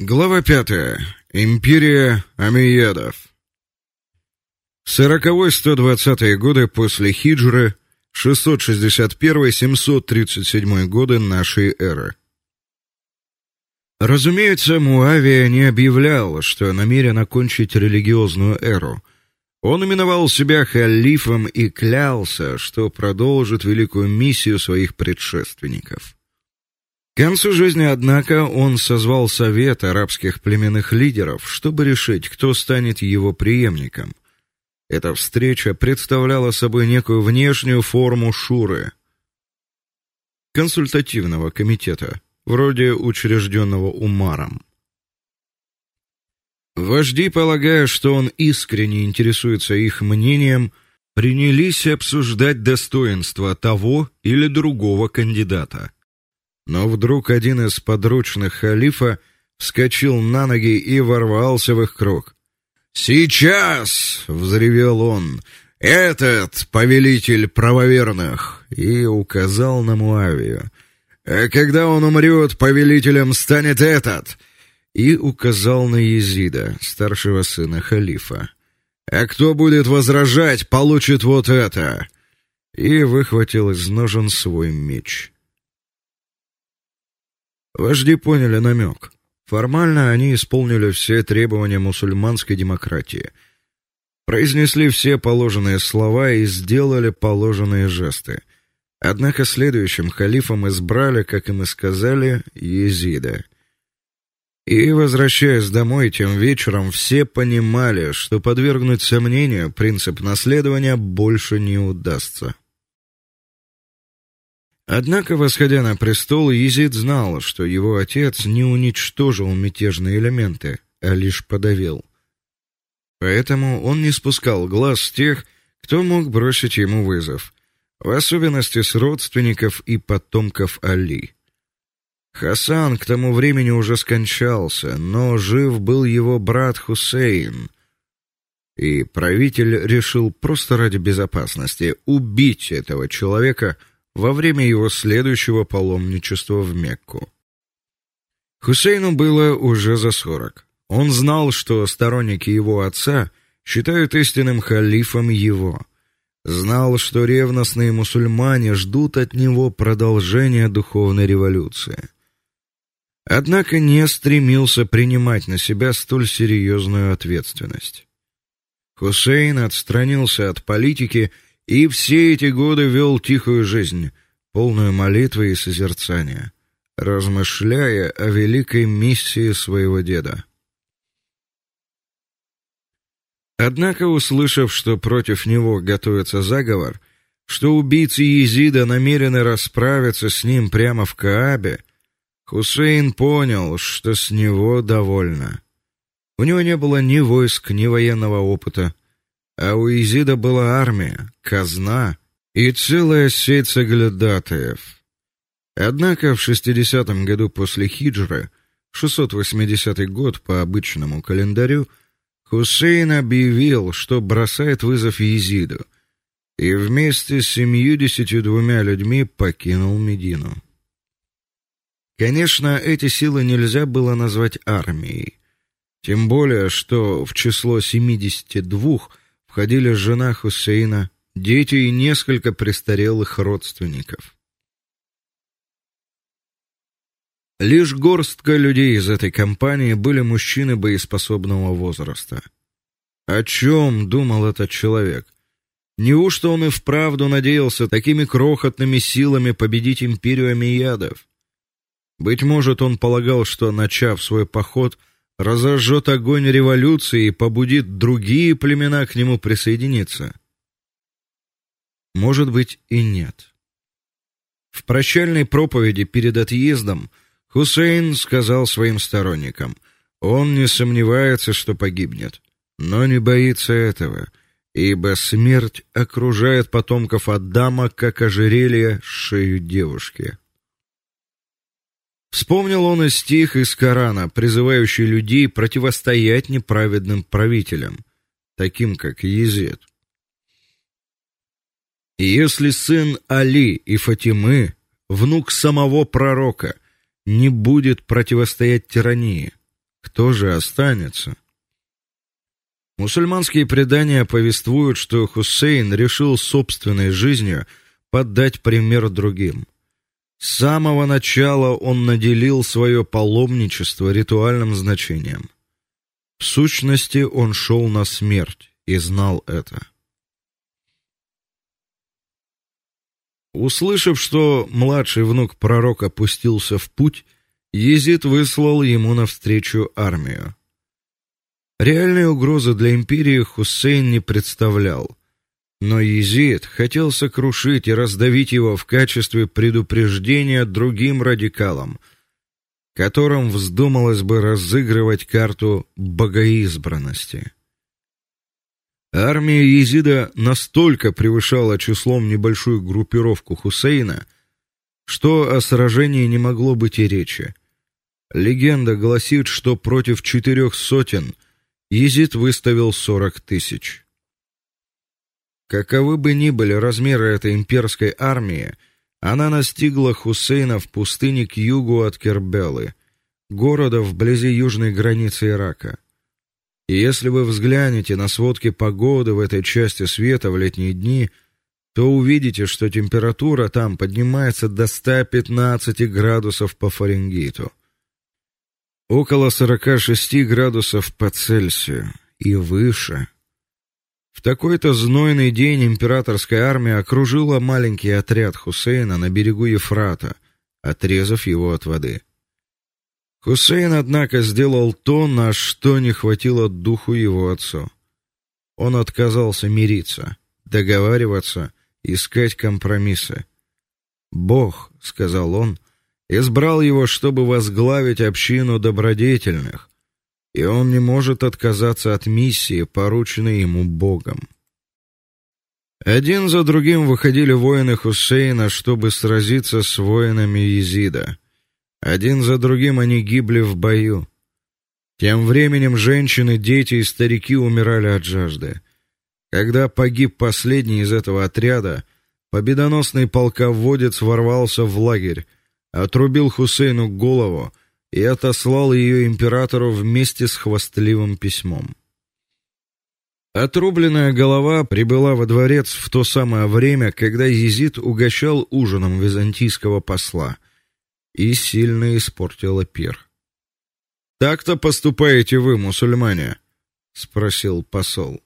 Глава пятая. Империя Амиядов. Сороковой 120-е годы после хиджры, 661-737 годы нашей эры. Разумеется, Муавия не объявлял, что намерен окончить религиозную эру. Он именовал себя халифом и клялся, что продолжит великую миссию своих предшественников. К концу жизни, однако, он созвал совет арабских племенных лидеров, чтобы решить, кто станет его преемником. Эта встреча представляла собой некую внешнюю форму шуры, консультативного комитета, вроде учрежденного Умаром. Вожди, полагая, что он искренне интересуется их мнением, принялись обсуждать достоинства того или другого кандидата. Но вдруг один из подручных халифа вскочил на ноги и ворвался в их круг. "Сейчас!" взревел он. "Этот повелитель правоверных!" и указал на Муавию. "А когда он умрет, повелителем станет этот!" и указал на Езида, старшего сына халифа. "А кто будет возражать, получит вот это!" и выхватил из ножен свой меч. Вожди поняли намек. Формально они исполнили все требования мусульманской демократии. Произнесли все положенные слова и сделали положенные жесты. Однако следующим халифом избрали, как им и сказали, Езида. И возвращаясь домой тем вечером, все понимали, что подвергнуть сомнению принцип наследования больше не удастся. Однако, восходя на престол, Езид знал, что его отец не уничтожил мятежные элементы, а лишь подавил. Поэтому он не спускал глаз с тех, кто мог бросить ему вызов, в особенности с родственников и потомков Али. Хасан к тому времени уже скончался, но жив был его брат Хусейн. И правитель решил просто ради безопасности убить этого человека во время его следующего паломничества в Мекку. Хусейну было уже за сорок. Он знал, что сторонники его отца считают истинным халифом его. Знал, что ревностные мусульмане ждут от него продолжения духовной революции. Однако не стремился принимать на себя столь серьезную ответственность. Хусейн отстранился от политики и все эти годы вел тихую жизнь, полную молитвы и созерцания, размышляя о великой миссии своего деда. Однако, услышав, что против него готовится заговор, что убийцы Езида намерены расправиться с ним прямо в Каабе, Хусейн понял, что с него довольно. У него не было ни войск, ни военного опыта, а у Изида была армия, казна и целая сеть соглядатаев. Однако в 60-м году после хиджры, 680 год по обычному календарю, Хусейн объявил, что бросает вызов Езиду, и вместе с семьюдесятью двумя людьми покинул Медину. Конечно, эти силы нельзя было назвать армией, тем более что в число 72 входили жена Хусейна, дети и несколько престарелых родственников. Лишь горстка людей из этой компании были мужчины боеспособного возраста. О чем думал этот человек? Неужто он и вправду надеялся такими крохотными силами победить империю Амиядов? Быть может, он полагал, что начав свой поход, разожжет огонь революции и побудит другие племена к нему присоединиться. Может быть и нет. В прощальной проповеди перед отъездом Хусейн сказал своим сторонникам: он не сомневается, что погибнет, но не боится этого, ибо смерть окружает потомков Адама как ожерелье шею девушки. Вспомнил он и стих из Корана, призывающий людей противостоять неправедным правителям, таким как Езид. И если сын Али и Фатимы, внук самого пророка, не будет противостоять тирании, кто же останется? Мусульманские предания повествуют, что Хусейн решил собственной жизнью подать пример другим. С самого начала он наделил свое паломничество ритуальным значением. В сущности, он шел на смерть и знал это. Услышав, что младший внук пророка пустился в путь, Езид выслал ему навстречу армию. Реальной угрозы для империи Хусейн не представлял, но Езид хотел сокрушить и раздавить его в качестве предупреждения другим радикалам, которым вздумалось бы разыгрывать карту богоизбранности. Армия Езида настолько превышала числом небольшую группировку Хусейна, что о сражении не могло быть и речи. Легенда гласит, что против четырех сотен Езид выставил сорок тысяч. Каковы бы ни были размеры этой имперской армии, она настигла Хусейна в пустыне к югу от Кербелы, города вблизи южной границы Ирака. И если вы взглянете на сводки погоды в этой части света в летние дни, то увидите, что температура там поднимается до 115 градусов по Фаренгейту. Около 46 градусов по Цельсию и выше. В такой-то знойный день императорская армия окружила маленький отряд Хусейна на берегу Ефрата, отрезав его от воды. Хусейн, однако, сделал то, на что не хватило духу его отцу. Он отказался мириться, договариваться, искать компромиссы. Бог, сказал он, избрал его, чтобы возглавить общину добродетельных, и он не может отказаться от миссии, порученной ему Богом. Один за другим выходили воины Хусейна, чтобы сразиться с воинами Езида. Один за другим они гибли в бою. Тем временем женщины, дети и старики умирали от жажды. Когда погиб последний из этого отряда, победоносный полководец ворвался в лагерь, отрубил Хусейну голову и отослал ее императору вместе с хвастливым письмом. Отрубленная голова прибыла во дворец в то самое время, когда Езид угощал ужином византийского посла и сильно испортила пир. Так-то поступаете вы, мусульмане, спросил посол.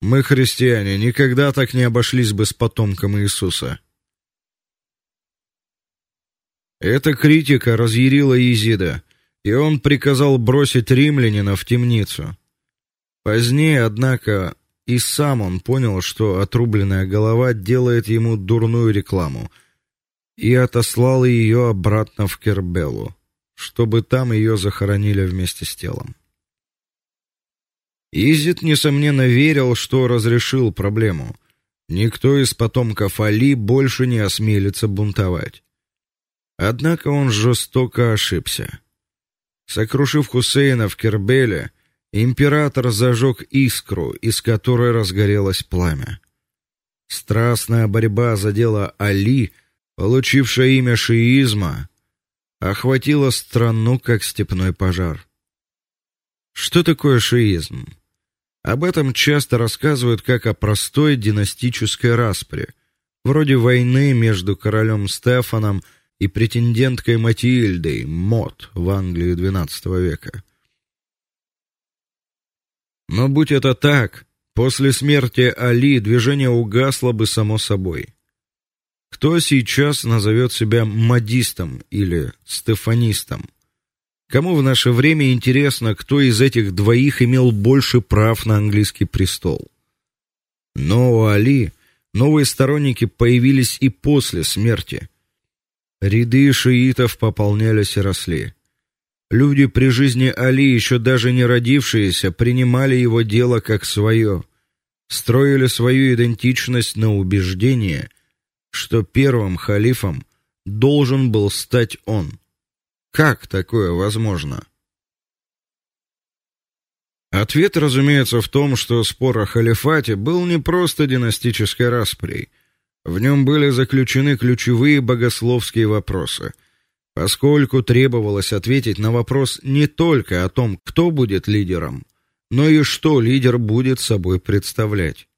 Мы христиане никогда так не обошлись бы с потомком Иисуса. Эта критика разъярила Езида, и он приказал бросить римлянина в темницу. Позднее, однако, и сам он понял, что отрубленная голова делает ему дурную рекламу, и отослал ее обратно в Кербелу, чтобы там ее захоронили вместе с телом. Изид несомненно верил, что разрешил проблему. Никто из потомков Али больше не осмелится бунтовать. Однако он жестоко ошибся. Сокрушив Хусейна в Кербеле, император зажег искру, из которой разгорелось пламя. Страстная борьба задела Али, получившая имя шиизма, охватила страну как степной пожар. Что такое шиизм? Об этом часто рассказывают как о простой династической распре, вроде войны между королем Стефаном и претенденткой Матильдой Мот в Англии XII века. Но будь это так, после смерти Али движение угасло бы само собой. Кто сейчас назовет себя модистом или стефанистом? Кому в наше время интересно, кто из этих двоих имел больше прав на английский престол? Но у Али новые сторонники появились и после смерти. Ряды шиитов пополнялись и росли. Люди при жизни Али, еще даже не родившиеся, принимали его дело как свое, строили свою идентичность на убеждение, что первым халифом должен был стать он. Как такое возможно? Ответ, разумеется, в том, что спор о халифате был не просто династической распрей – в нем были заключены ключевые богословские вопросы. поскольку требовалось ответить на вопрос не только о том, кто будет лидером, но и что лидер будет собой представлять.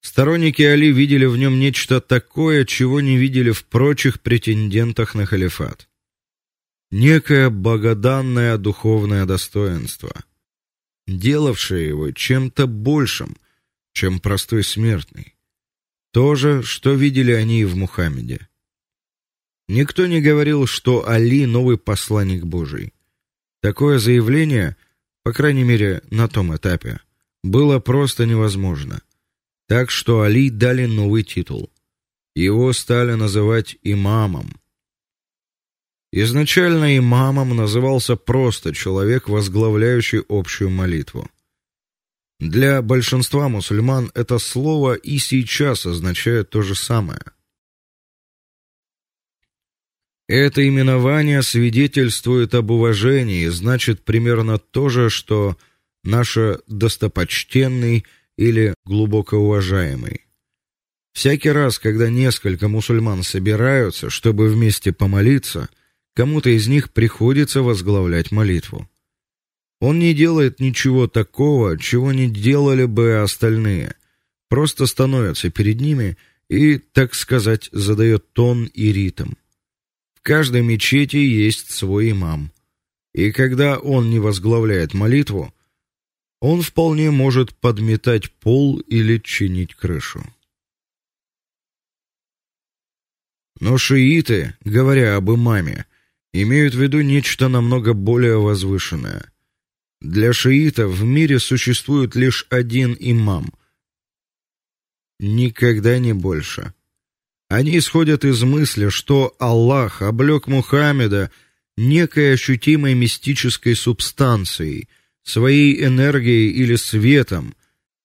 Сторонники Али видели в нем нечто такое, чего не видели в прочих претендентах на халифат. Некое богоданное духовное достоинство, делавшее его чем-то большим, чем простой смертный. То же, что видели они и в Мухаммеде. Никто не говорил, что Али новый посланник Божий. Такое заявление, по крайней мере, на том этапе, было просто невозможно. Так что Али дали новый титул. Его стали называть имамом. Изначально имамом назывался просто человек, возглавляющий общую молитву. Для большинства мусульман это слово и сейчас означает то же самое. Это именование свидетельствует об уважении, значит примерно то же, что наше достопочтенный или глубоко уважаемый. Всякий раз, когда несколько мусульман собираются, чтобы вместе помолиться, кому-то из них приходится возглавлять молитву. Он не делает ничего такого, чего не делали бы остальные. Просто становится перед ними и, так сказать, задает тон и ритм. В каждой мечети есть свой имам. И когда он не возглавляет молитву, он вполне может подметать пол или чинить крышу. Но шииты, говоря об имаме, имеют в виду нечто намного более возвышенное. Для шиитов в мире существует лишь один имам. Никогда не больше. Они исходят из мысли, что Аллах облек Мухаммеда некой ощутимой мистической субстанцией, своей энергией или светом,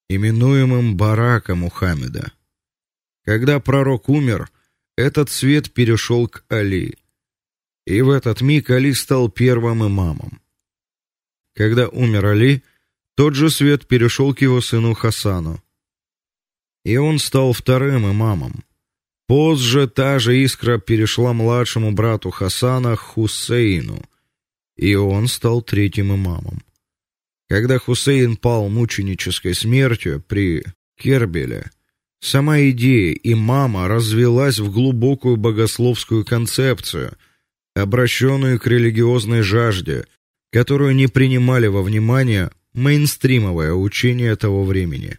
именуемым барака Мухаммеда. Когда пророк умер, этот свет перешел к Али. И в этот миг Али стал первым имамом. Когда умер Али, тот же свет перешел к его сыну Хасану. И он стал вторым имамом. Позже та же искра перешла младшему брату Хасана Хусейну, и он стал третьим имамом. Когда Хусейн пал мученической смертью при Кербеле, сама идея имама развилась в глубокую богословскую концепцию, обращенную к религиозной жажде, которую не принимали во внимание мейнстримовое учение того времени.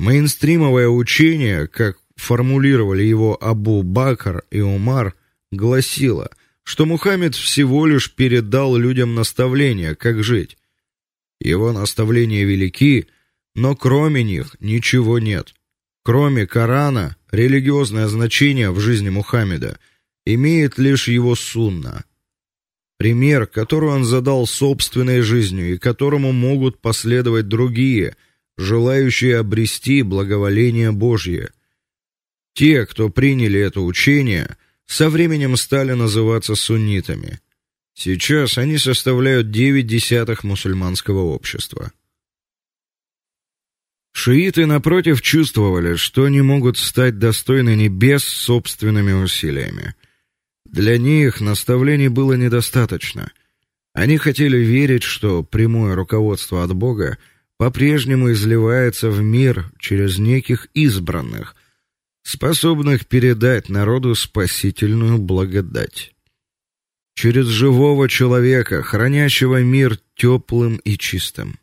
Мейнстримовое учение, как формулировали его Абу Бакр и Умар, гласило, что Мухаммед всего лишь передал людям наставления, как жить. Его наставления велики, но кроме них ничего нет. Кроме Корана, религиозное значение в жизни Мухаммеда имеет лишь его сунна. Пример, который он задал собственной жизнью и которому могут последовать другие, желающие обрести благоволение Божье – те, кто приняли это учение, со временем стали называться суннитами. Сейчас они составляют девять десятых мусульманского общества. Шииты напротив чувствовали, что не могут стать достойны небес собственными усилиями. Для них наставлений было недостаточно. Они хотели верить, что прямое руководство от Бога по-прежнему изливается в мир через неких избранных, способных передать народу спасительную благодать. Через живого человека, хранящего мир теплым и чистым.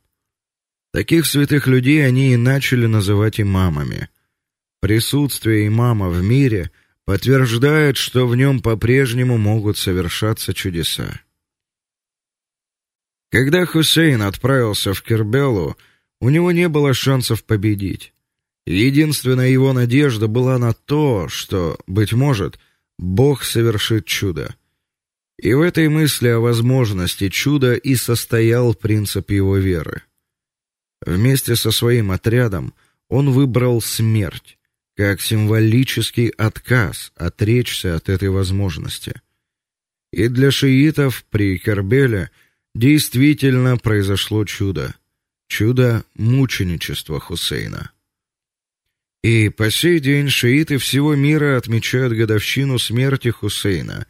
Таких святых людей они и начали называть имамами. Присутствие имама в мире подтверждает, что в нем по-прежнему могут совершаться чудеса. Когда Хусейн отправился в Кербелу, у него не было шансов победить. Единственная его надежда была на то, что, быть может, Бог совершит чудо. И в этой мысли о возможности чуда и состоял принцип его веры. Вместе со своим отрядом он выбрал смерть как символический отказ отречься от этой возможности. И для шиитов при Карбеле действительно произошло чудо. Чудо мученичества Хусейна. И по сей день шииты всего мира отмечают годовщину смерти Хусейна,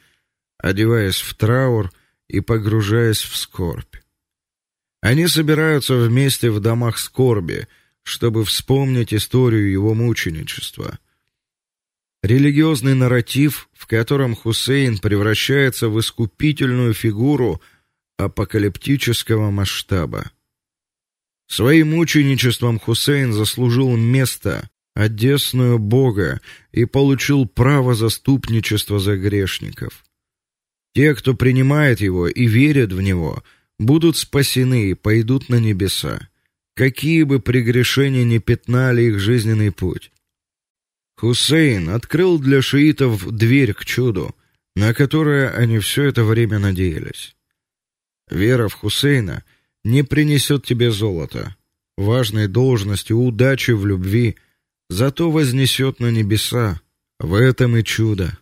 одеваясь в траур и погружаясь в скорбь. Они собираются вместе в домах скорби, чтобы вспомнить историю его мученичества. Религиозный нарратив, в котором Хусейн превращается в искупительную фигуру апокалиптического масштаба. Своим мученичеством Хусейн заслужил место, одесную Бога и получил право заступничества за грешников. Те, кто принимает его и верит в него, будут спасены и пойдут на небеса, какие бы прегрешения ни пятнали их жизненный путь. Хусейн открыл для шиитов дверь к чуду, на которое они все это время надеялись. Вера в Хусейна не принесет тебе золота, важной должности, удачи в любви, зато вознесет на небеса. В этом и чудо.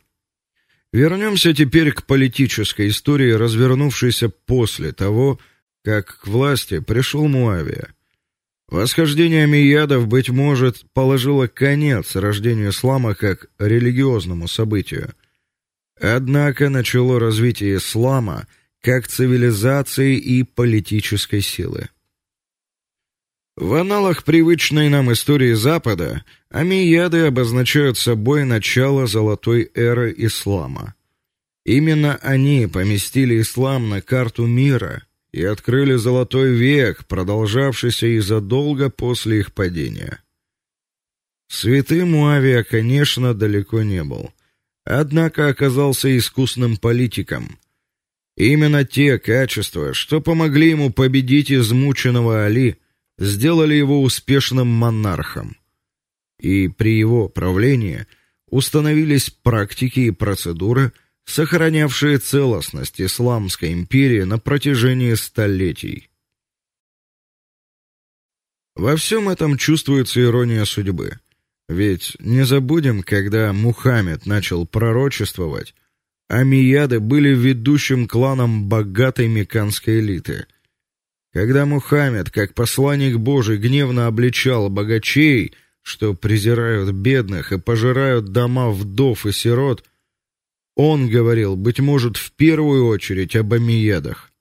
Вернемся теперь к политической истории, развернувшейся после того, как к власти пришел Муавия. Восхождение Амиядов быть может положило конец рождению ислама как религиозному событию. Однако начало развитие ислама как цивилизации и политической силы. В аналах привычной нам истории Запада амияды обозначают собой начало золотой эры ислама. Именно они поместили ислам на карту мира и открыли золотой век, продолжавшийся и задолго после их падения. Святым Муавия, конечно, далеко не был, однако оказался искусным политиком. Именно те качества, что помогли ему победить измученного Али, сделали его успешным монархом. И при его правлении установились практики и процедуры, сохранявшие целостность исламской империи на протяжении столетий. Во всем этом чувствуется ирония судьбы. Ведь не забудем, когда Мухаммед начал пророчествовать, амияды были ведущим кланом богатой мекканской элиты. Когда Мухаммед, как посланник Божий, гневно обличал богачей, что презирают бедных и пожирают дома вдов и сирот, он говорил, быть может, в первую очередь об амиядах.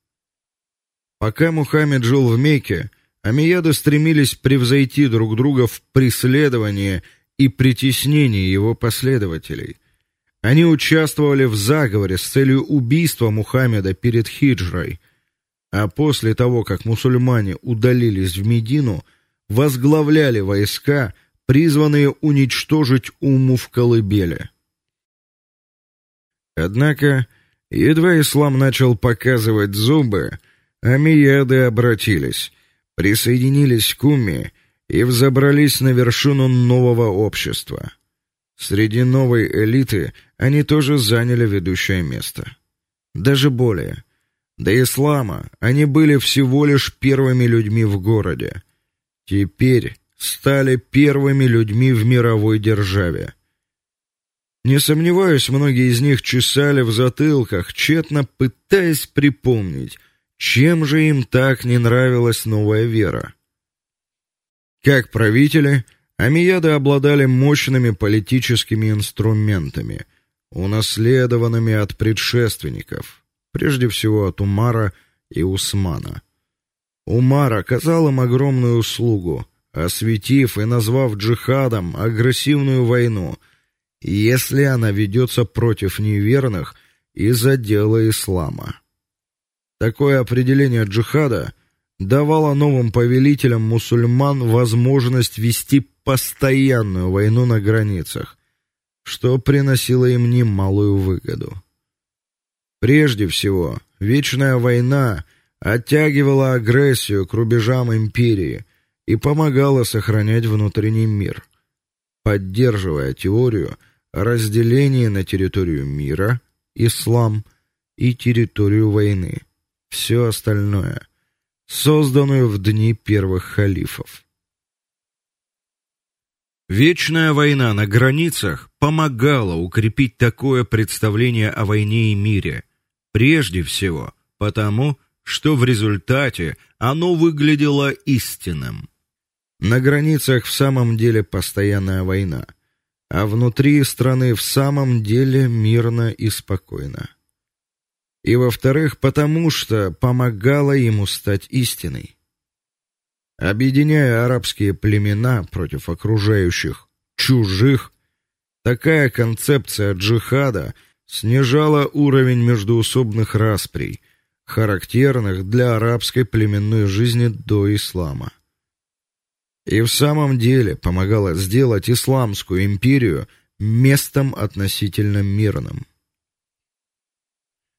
Пока Мухаммед жил в Мекке, амияды стремились превзойти друг друга в преследовании и притеснении его последователей. Они участвовали в заговоре с целью убийства Мухаммеда перед хиджрой, а после того, как мусульмане удалились в Медину, возглавляли войска, призванные уничтожить Умму в колыбели. Однако, едва ислам начал показывать зубы, амияды обратились, присоединились к умме и взобрались на вершину нового общества. Среди новой элиты они тоже заняли ведущее место. Даже более. До ислама они были всего лишь первыми людьми в городе. Теперь стали первыми людьми в мировой державе. Не сомневаюсь, многие из них чесали в затылках, тщетно пытаясь припомнить, чем же им так не нравилась новая вера. Как правители, амияды обладали мощными политическими инструментами, унаследованными от предшественников, прежде всего от Умара и Усмана. Умар оказал им огромную услугу, осветив и назвав джихадом агрессивную войну – если она ведется против неверных из-за дела ислама. Такое определение джихада давало новым повелителям мусульман возможность вести постоянную войну на границах, что приносило им немалую выгоду. Прежде всего, вечная война оттягивала агрессию к рубежам империи и помогала сохранять внутренний мир, поддерживая теорию разделение на территорию мира, ислам и территорию войны. Все остальное созданную в дни первых халифов. Вечная война на границах помогала укрепить такое представление о войне и мире, прежде всего потому, что в результате оно выглядело истинным. На границах в самом деле постоянная война а внутри страны в самом деле мирно и спокойно. и во-вторых, потому что помогала ему стать истиной. Объединяя арабские племена против окружающих чужих, такая концепция джихада снижала уровень междоусобных расприй, характерных для арабской племенной жизни до ислама. И в самом деле помогала сделать исламскую империю местом относительно мирным.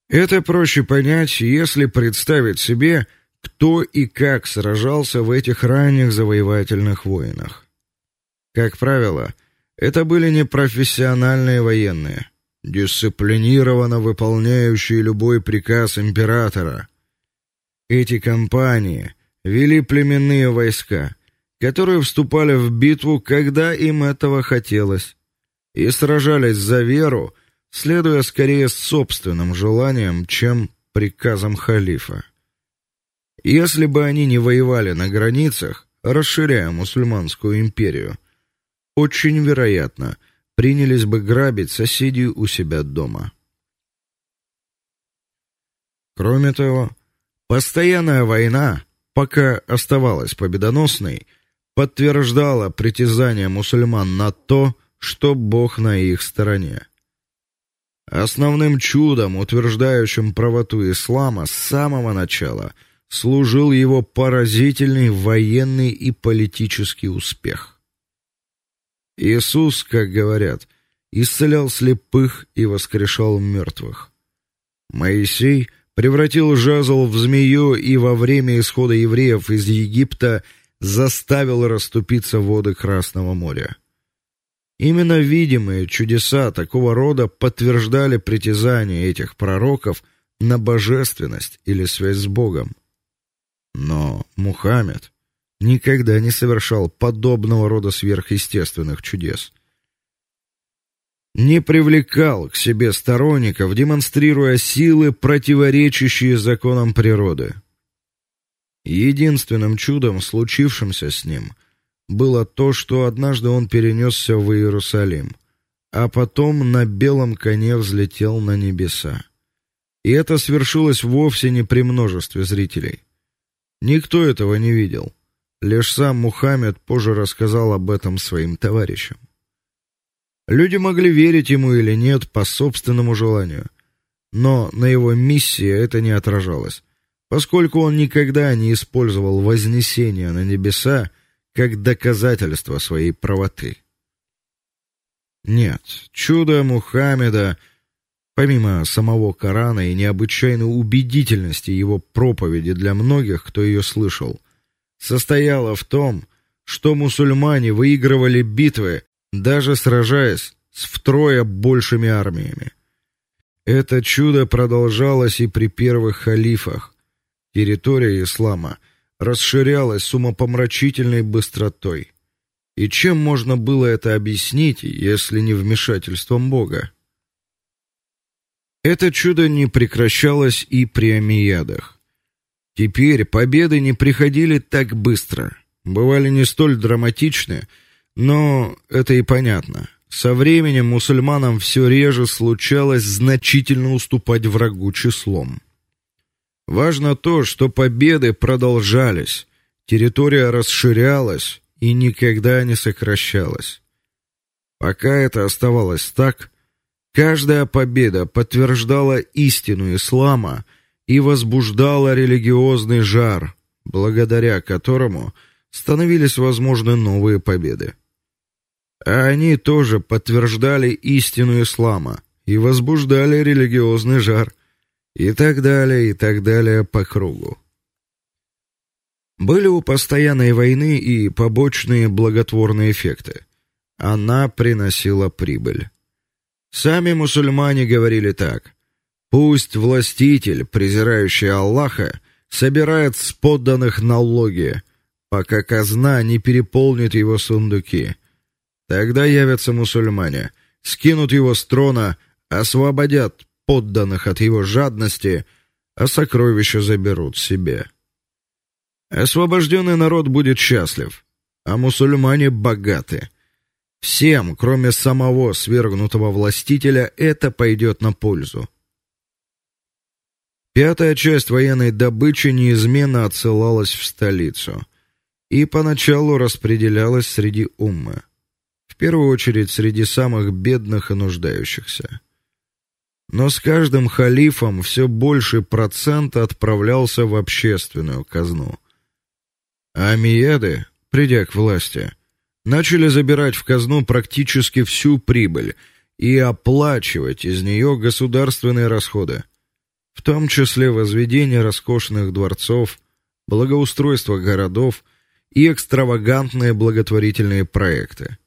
Это проще понять, если представить себе, кто и как сражался в этих ранних завоевательных войнах. Как правило, это были не профессиональные военные, дисциплинированно выполняющие любой приказ императора. Эти компании вели племенные войска, которые вступали в битву, когда им этого хотелось, и сражались за веру, следуя скорее собственным желаниям, чем приказам халифа. Если бы они не воевали на границах, расширяя мусульманскую империю, очень вероятно, принялись бы грабить соседей у себя дома. Кроме того, постоянная война, пока оставалась победоносной, подтверждала притязания мусульман на то, что Бог на их стороне. Основным чудом, утверждающим правоту ислама с самого начала, служил его поразительный военный и политический успех. Иисус, как говорят, исцелял слепых и воскрешал мертвых. Моисей превратил жезл в змею и во время исхода евреев из Египта заставил расступиться воды Красного моря. Именно видимые чудеса такого рода подтверждали притязания этих пророков на божественность или связь с Богом. Но Мухаммед никогда не совершал подобного рода сверхъестественных чудес. Не привлекал к себе сторонников, демонстрируя силы, противоречащие законам природы. Единственным чудом, случившимся с ним, было то, что однажды он перенесся в Иерусалим, а потом на белом коне взлетел на небеса. И это свершилось вовсе не при множестве зрителей. Никто этого не видел. Лишь сам Мухаммед позже рассказал об этом своим товарищам. Люди могли верить ему или нет по собственному желанию, но на его миссии это не отражалось, поскольку он никогда не использовал вознесение на небеса как доказательство своей правоты. Нет, чудо Мухаммеда, помимо самого Корана и необычайной убедительности его проповеди для многих, кто ее слышал, состояло в том, что мусульмане выигрывали битвы, даже сражаясь с втрое большими армиями. Это чудо продолжалось и при первых халифах. Территория ислама расширялась с умопомрачительной быстротой. И чем можно было это объяснить, если не вмешательством Бога? Это чудо не прекращалось и при Амиядах. Теперь победы не приходили так быстро, бывали не столь драматичны, но это и понятно. Со временем мусульманам все реже случалось значительно уступать врагу числом. Важно то, что победы продолжались, территория расширялась и никогда не сокращалась. Пока это оставалось так, каждая победа подтверждала истину ислама и возбуждала религиозный жар, благодаря которому становились возможны новые победы. А они тоже подтверждали истину ислама и возбуждали религиозный жар – и так далее, и так далее по кругу. Были у постоянной войны и побочные благотворные эффекты. Она приносила прибыль. Сами мусульмане говорили так: пусть властитель, презирающий Аллаха, собирает с подданных налоги, пока казна не переполнит его сундуки. Тогда явятся мусульмане, скинут его с трона, освободят подданных от его жадности, а сокровища заберут себе. Освобожденный народ будет счастлив, а мусульмане богаты. Всем, кроме самого свергнутого властителя, это пойдет на пользу. Пятая часть военной добычи неизменно отсылалась в столицу и поначалу распределялась среди уммы, в первую очередь среди самых бедных и нуждающихся. Но с каждым халифом все больше процент отправлялся в общественную казну. А придя к власти, начали забирать в казну практически всю прибыль и оплачивать из нее государственные расходы, в том числе возведение роскошных дворцов, благоустройство городов и экстравагантные благотворительные проекты.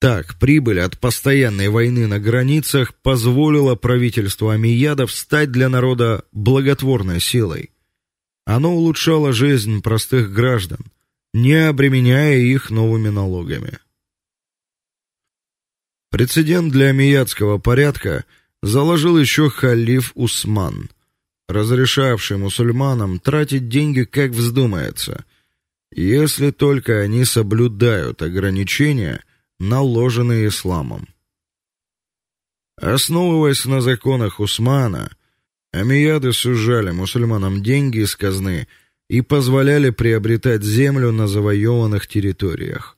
Так, прибыль от постоянной войны на границах позволила правительству Амиядов стать для народа благотворной силой. Оно улучшало жизнь простых граждан, не обременяя их новыми налогами. Прецедент для амиядского порядка заложил еще халиф Усман, разрешавший мусульманам тратить деньги как вздумается, если только они соблюдают ограничения, наложенные исламом. Основываясь на законах Усмана, амияды сужали мусульманам деньги из казны и позволяли приобретать землю на завоеванных территориях.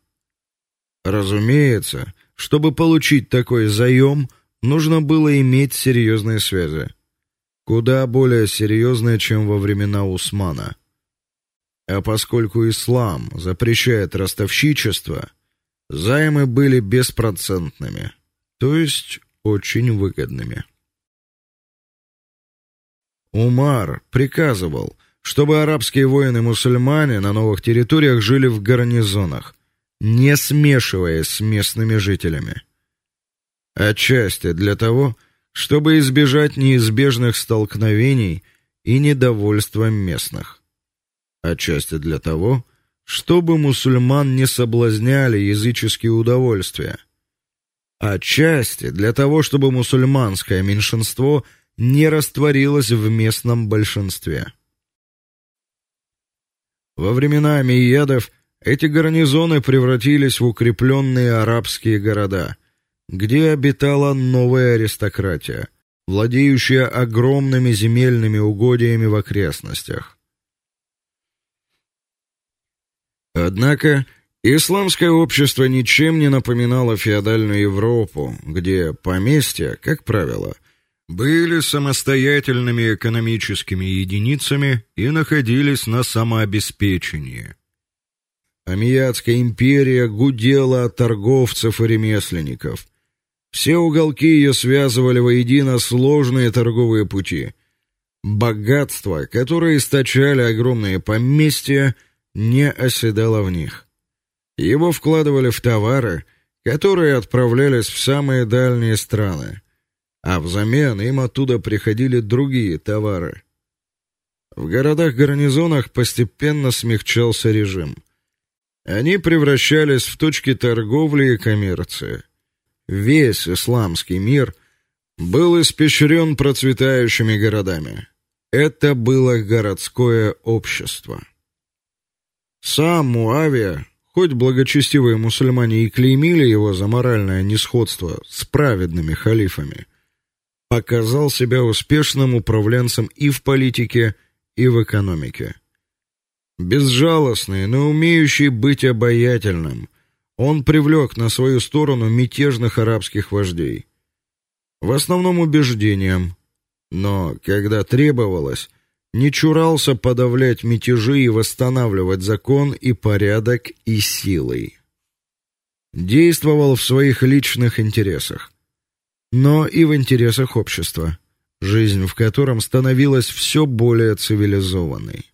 Разумеется, чтобы получить такой заем, нужно было иметь серьезные связи, куда более серьезные, чем во времена Усмана. А поскольку ислам запрещает ростовщичество, Займы были беспроцентными, то есть очень выгодными. Умар приказывал, чтобы арабские воины-мусульмане на новых территориях жили в гарнизонах, не смешиваясь с местными жителями. Отчасти для того, чтобы избежать неизбежных столкновений и недовольства местных. Отчасти для того, чтобы мусульман не соблазняли языческие удовольствия. Отчасти для того, чтобы мусульманское меньшинство не растворилось в местном большинстве. Во времена амийядов эти гарнизоны превратились в укрепленные арабские города, где обитала новая аристократия, владеющая огромными земельными угодьями в окрестностях. Однако исламское общество ничем не напоминало феодальную Европу, где поместья, как правило, были самостоятельными экономическими единицами и находились на самообеспечении. Амиядская империя гудела от торговцев и ремесленников. Все уголки ее связывали воедино сложные торговые пути. Богатства, которые источали огромные поместья, не оседало в них. Его вкладывали в товары, которые отправлялись в самые дальние страны, а взамен им оттуда приходили другие товары. В городах-гарнизонах постепенно смягчался режим. Они превращались в точки торговли и коммерции. Весь исламский мир был испещрен процветающими городами. Это было городское общество. Сам Муавия, хоть благочестивые мусульмане и клеймили его за моральное несходство с праведными халифами, показал себя успешным управленцем и в политике, и в экономике. Безжалостный, но умеющий быть обаятельным, он привлек на свою сторону мятежных арабских вождей. В основном убеждением, но когда требовалось, не чурался подавлять мятежи и восстанавливать закон и порядок и силой. Действовал в своих личных интересах, но и в интересах общества, жизнь в котором становилась все более цивилизованной.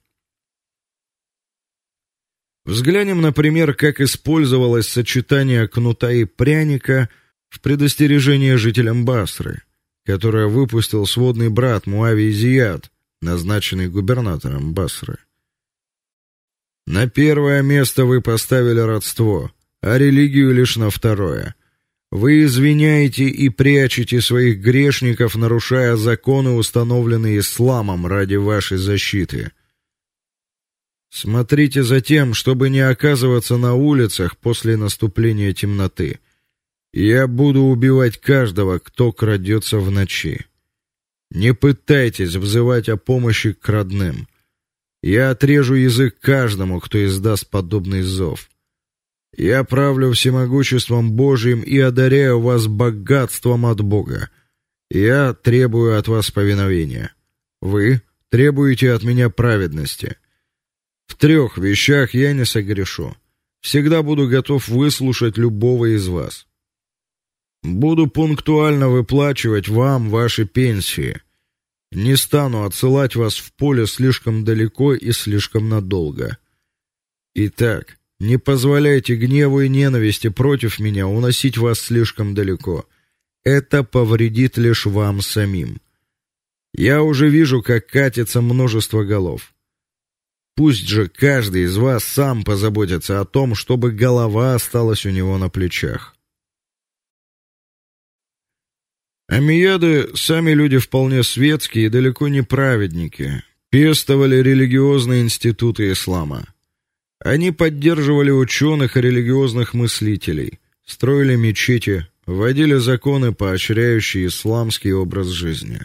Взглянем, например, как использовалось сочетание кнута и пряника в предостережении жителям Басры, которое выпустил сводный брат Муавий Зияд назначенный губернатором Басры. На первое место вы поставили родство, а религию лишь на второе. Вы извиняете и прячете своих грешников, нарушая законы, установленные исламом ради вашей защиты. Смотрите за тем, чтобы не оказываться на улицах после наступления темноты. Я буду убивать каждого, кто крадется в ночи. Не пытайтесь взывать о помощи к родным. Я отрежу язык каждому, кто издаст подобный зов. Я правлю всемогуществом Божьим и одаряю вас богатством от Бога. Я требую от вас повиновения. Вы требуете от меня праведности. В трех вещах я не согрешу. Всегда буду готов выслушать любого из вас. Буду пунктуально выплачивать вам ваши пенсии. Не стану отсылать вас в поле слишком далеко и слишком надолго. Итак, не позволяйте гневу и ненависти против меня уносить вас слишком далеко. Это повредит лишь вам самим. Я уже вижу, как катится множество голов. Пусть же каждый из вас сам позаботится о том, чтобы голова осталась у него на плечах. Амияды сами люди вполне светские и далеко не праведники, пестовали религиозные институты ислама. Они поддерживали ученых и религиозных мыслителей, строили мечети, вводили законы, поощряющие исламский образ жизни.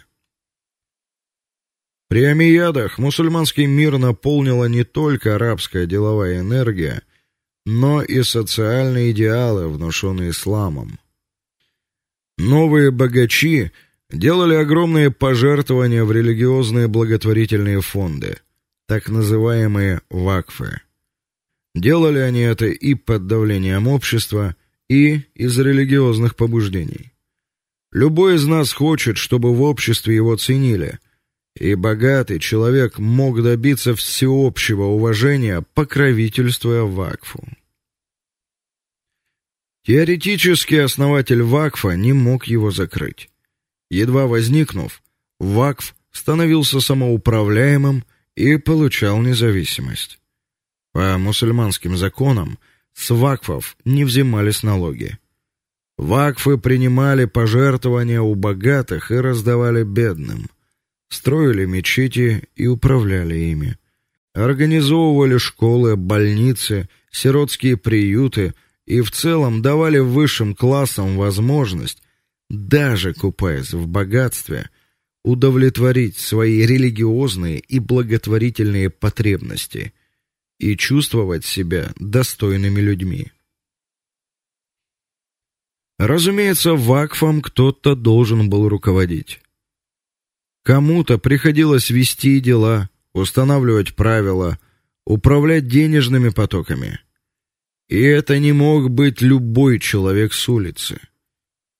При Амиядах мусульманский мир наполнила не только арабская деловая энергия, но и социальные идеалы, внушенные исламом. Новые богачи делали огромные пожертвования в религиозные благотворительные фонды, так называемые вакфы. Делали они это и под давлением общества, и из религиозных побуждений. Любой из нас хочет, чтобы в обществе его ценили, и богатый человек мог добиться всеобщего уважения, покровительствуя вакфу. Теоретически основатель вакфа не мог его закрыть. Едва возникнув, вакф становился самоуправляемым и получал независимость. По мусульманским законам с вакфов не взимались налоги. Вакфы принимали пожертвования у богатых и раздавали бедным. Строили мечети и управляли ими. Организовывали школы, больницы, сиротские приюты и в целом давали высшим классам возможность, даже купаясь в богатстве, удовлетворить свои религиозные и благотворительные потребности и чувствовать себя достойными людьми. Разумеется, вакфом кто-то должен был руководить. Кому-то приходилось вести дела, устанавливать правила, управлять денежными потоками. И это не мог быть любой человек с улицы.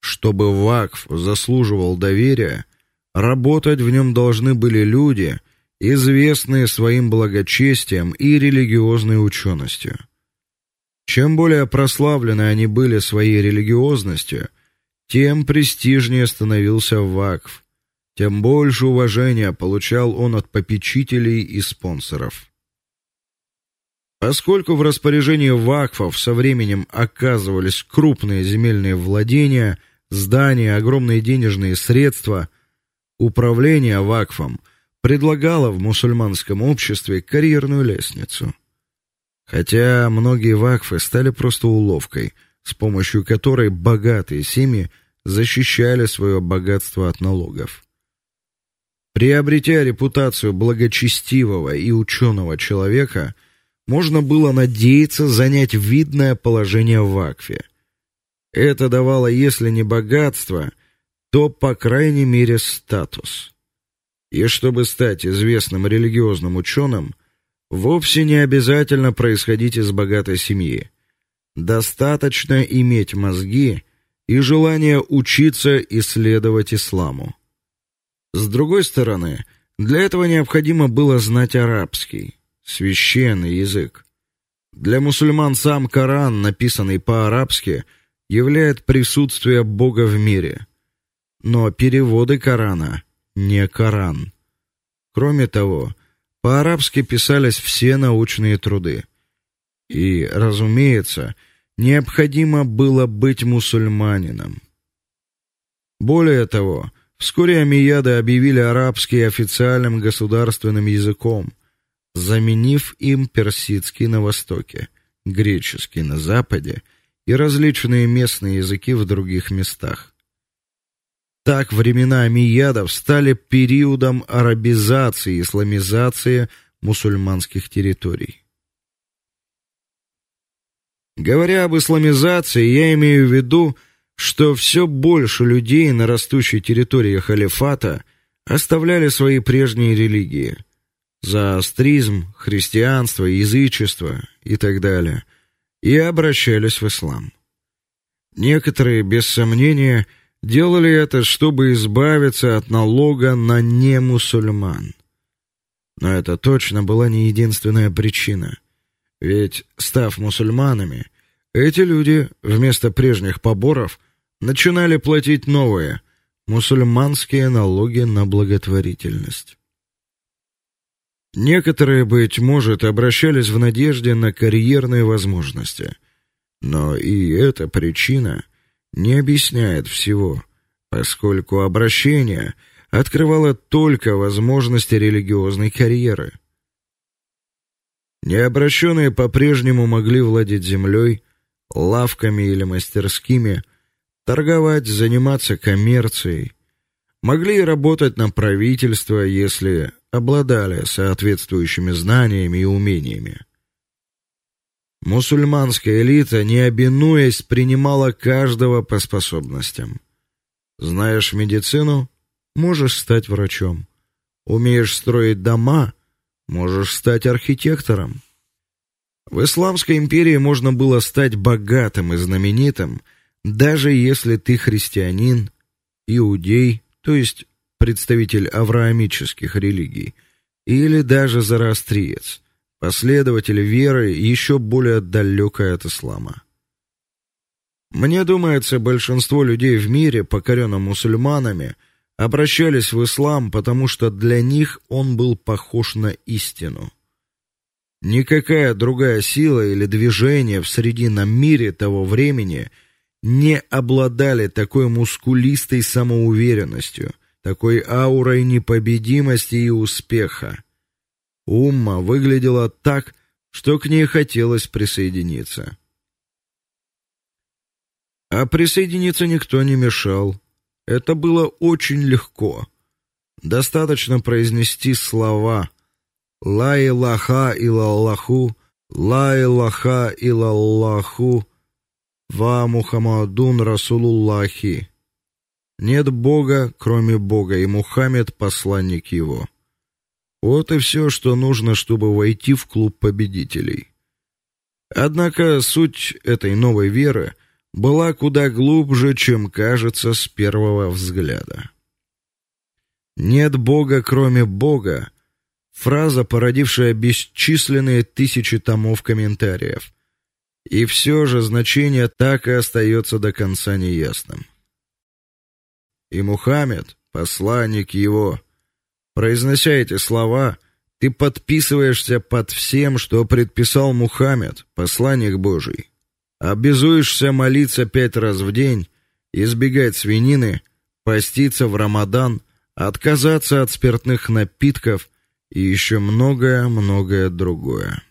Чтобы вакф заслуживал доверия, работать в нем должны были люди, известные своим благочестием и религиозной ученостью. Чем более прославлены они были своей религиозностью, тем престижнее становился вакф, тем больше уважения получал он от попечителей и спонсоров. Поскольку в распоряжении вакфов со временем оказывались крупные земельные владения, здания, огромные денежные средства, управление вакфом предлагало в мусульманском обществе карьерную лестницу. Хотя многие вакфы стали просто уловкой, с помощью которой богатые семьи защищали свое богатство от налогов. Приобретя репутацию благочестивого и ученого человека, можно было надеяться занять видное положение в вакфе. Это давало, если не богатство, то по крайней мере статус. И чтобы стать известным религиозным ученым, вовсе не обязательно происходить из богатой семьи. Достаточно иметь мозги и желание учиться исследовать исламу. С другой стороны, для этого необходимо было знать арабский, священный язык. Для мусульман сам Коран, написанный по-арабски, являет присутствие Бога в мире. Но переводы Корана не Коран. Кроме того, по-арабски писались все научные труды. И, разумеется, необходимо было быть мусульманином. Более того, вскоре амияды объявили арабский официальным государственным языком, заменив им персидский на востоке, греческий на западе и различные местные языки в других местах. Так времена амиядов стали периодом арабизации и исламизации мусульманских территорий. Говоря об исламизации, я имею в виду, что все больше людей на растущей территории халифата оставляли свои прежние религии: зороастризм, христианство, язычество и так далее, и обращались в ислам. Некоторые, без сомнения, делали это, чтобы избавиться от налога на немусульман. Но это точно была не единственная причина. Ведь, став мусульманами, эти люди вместо прежних поборов начинали платить новые мусульманские налоги на благотворительность. Некоторые, быть может, обращались в надежде на карьерные возможности, но и эта причина не объясняет всего, поскольку обращение открывало только возможности религиозной карьеры. Необращенные по-прежнему могли владеть землей, лавками или мастерскими, торговать, заниматься коммерцией, могли работать на правительство, если обладали соответствующими знаниями и умениями. Мусульманская элита, не обинуясь, принимала каждого по способностям. Знаешь медицину можешь стать врачом. Умеешь строить дома можешь стать архитектором. В исламской империи можно было стать богатым и знаменитым, даже если ты христианин, иудей, то есть представитель авраамических религий, или даже зороастриец последователь веры еще более далекой от ислама. Мне думается, большинство людей в мире, покоренном мусульманами, обращались в ислам, потому что для них он был похож на истину. Никакая другая сила или движение в срединном мире того времени не обладали такой мускулистой самоуверенностью, такой аурой непобедимости и успеха. Умма выглядела так, что к ней хотелось присоединиться. А присоединиться никто не мешал. Это было очень легко. Достаточно произнести слова «Ла илаха илаллаху», «Ла илаха илаллаху», «Ва Мухаммадун Расулуллахи». Нет Бога, кроме Бога, и Мухаммед посланник его. Вот и все, что нужно, чтобы войти в клуб победителей. Однако суть этой новой веры была куда глубже, чем кажется с первого взгляда. Нет Бога, кроме Бога. Фраза, породившая бесчисленные тысячи томов комментариев. И все же значение так и остается до конца неясным. И Мухаммед, посланник его, Произнося эти слова, ты подписываешься под всем, что предписал Мухаммед, посланник Божий. Обязуешься молиться пять раз в день, избегать свинины, поститься в Рамадан, отказаться от спиртных напитков и еще многое-многое другое.